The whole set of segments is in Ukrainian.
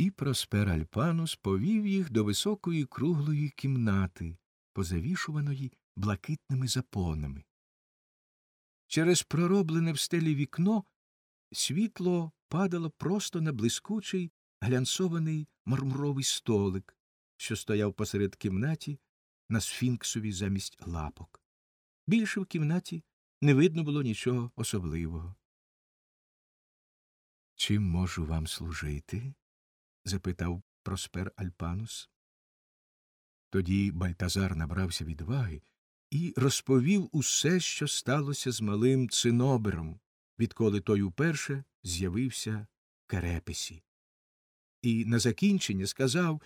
І Проспер Альпанус повів їх до високої круглої кімнати, позавішуваної блакитними запонами. Через пророблене в стелі вікно світло падало просто на блискучий глянцований мармуровий столик, що стояв посеред кімнаті на сфінксові замість лапок. Більше в кімнаті не видно було нічого особливого. Чим можу вам служити? Запитав Проспер Альпанус. Тоді Бальтазар набрався відваги і розповів усе, що сталося з малим цинобером, відколи той уперше з'явився в Керепесі. І на закінчення сказав,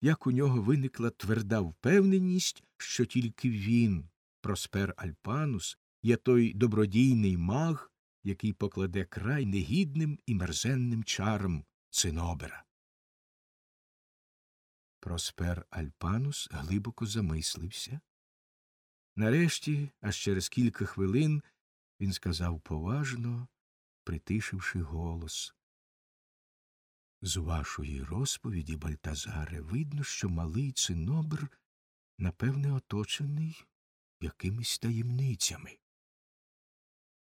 як у нього виникла тверда впевненість, що тільки він, Проспер Альпанус, є той добродійний маг, який покладе край негідним і мерзенним чарам цинобера. Проспер Альпанус глибоко замислився. Нарешті, аж через кілька хвилин, він сказав поважно, притишивши голос. З вашої розповіді, Бальтазаре, видно, що малий цинобр, напевне, оточений якимись таємницями.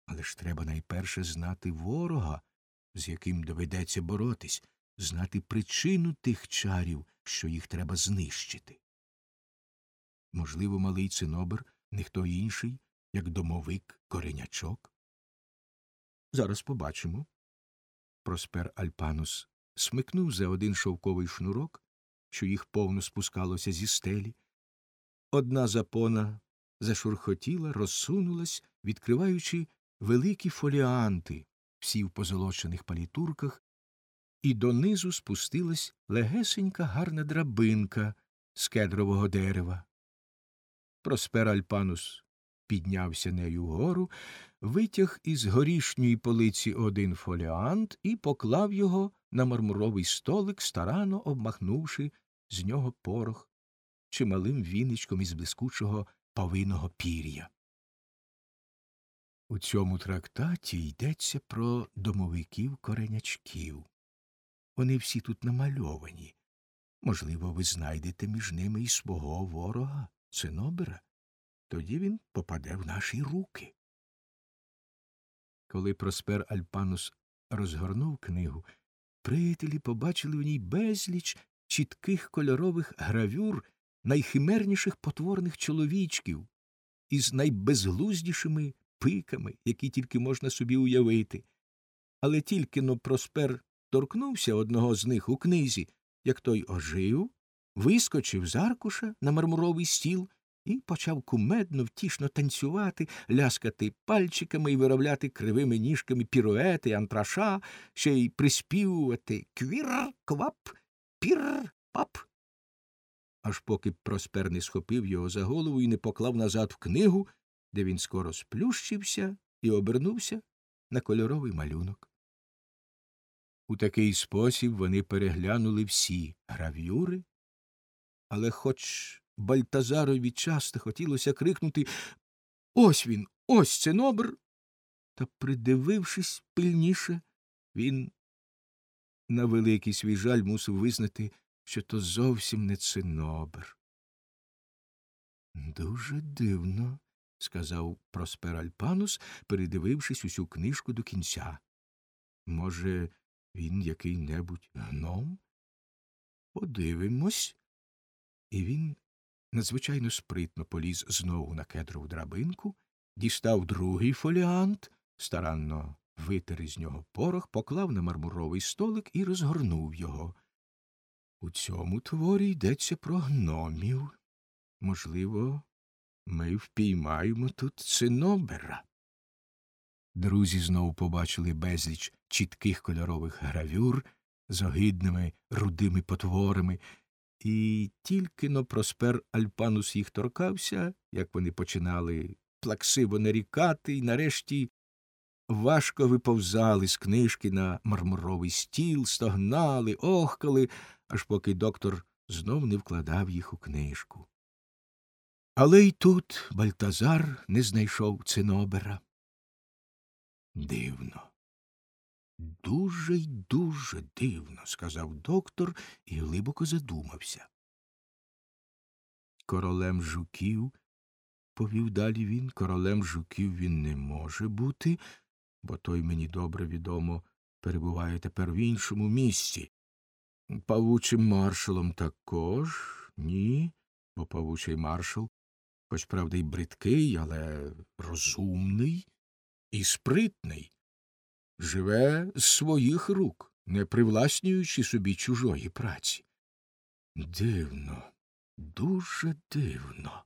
Але ж треба найперше знати ворога, з яким доведеться боротись, знати причину тих чарів, що їх треба знищити. Можливо, малий цинобр не хто інший, як домовик коренячок. Зараз побачимо. Проспер Альпанус смикнув за один шовковий шнурок, що їх повно спускалося зі стелі. Одна запона зашурхотіла, розсунулась, відкриваючи великі фоліанти, всі в позолочених палітурках, і донизу спустилась легесенька гарна драбинка з кедрового дерева. Проспер Альпанус піднявся нею вгору, витяг із горішньої полиці один фоліант і поклав його на мармуровий столик, старано обмахнувши з нього порох чималим віничком із блискучого павиного пір'я. У цьому трактаті йдеться про домовиків коренячків. Вони всі тут намальовані. Можливо, ви знайдете між ними і свого ворога, цинобера. Тоді він попаде в наші руки. Коли Проспер Альпанус розгорнув книгу, приятелі побачили в ній безліч чітких кольорових гравюр найхимерніших потворних чоловічків із найбезглуздішими пиками, які тільки можна собі уявити. Але тільки но Проспер торкнувся одного з них у книзі, як той ожив, вискочив з аркуша на мармуровий стіл і почав кумедно втішно танцювати, ляскати пальчиками і виробляти кривими ніжками піруети, антраша, ще й приспівувати квір, квап, пір, пап. Аж поки Проспер не схопив його за голову і не поклав назад в книгу, де він скоро сплющився і обернувся на кольоровий малюнок. У такий спосіб вони переглянули всі гравюри, але хоч Бальтазарові часто хотілося крикнути Ось він, ось цинобр. Та, придивившись пильніше, він на великий свій жаль мусив визнати, що то зовсім не цинобр. Дуже дивно, сказав Проспер Альпанус, передивившись усю книжку до кінця. Може, він який небудь гном? Подивимось. І він надзвичайно спритно поліз знову на кедрову драбинку, дістав другий фоліант, старанно витер із нього порох, поклав на мармуровий столик і розгорнув його. У цьому творі йдеться про гномів. Можливо, ми впіймаємо тут цинобера. Друзі знову побачили безліч чітких кольорових гравюр з огидними рудими потворами, і тільки но Проспер Альпанус їх торкався, як вони починали плаксиво нарікати, і нарешті важко виповзали з книжки на мармуровий стіл, стогнали, охкали, аж поки доктор знов не вкладав їх у книжку. Але й тут Бальтазар не знайшов цинобера. Дивно. Дуже й дуже дивно, сказав доктор і глибоко задумався. Королем жуків, повів далі він, королем жуків він не може бути, бо той мені добре відомо перебуває тепер в іншому місці. Павучим маршалом також ні, бо павучий маршал, хоч правда й бридкий, але розумний і спритний, живе з своїх рук, не привласнюючи собі чужої праці. Дивно, дуже дивно.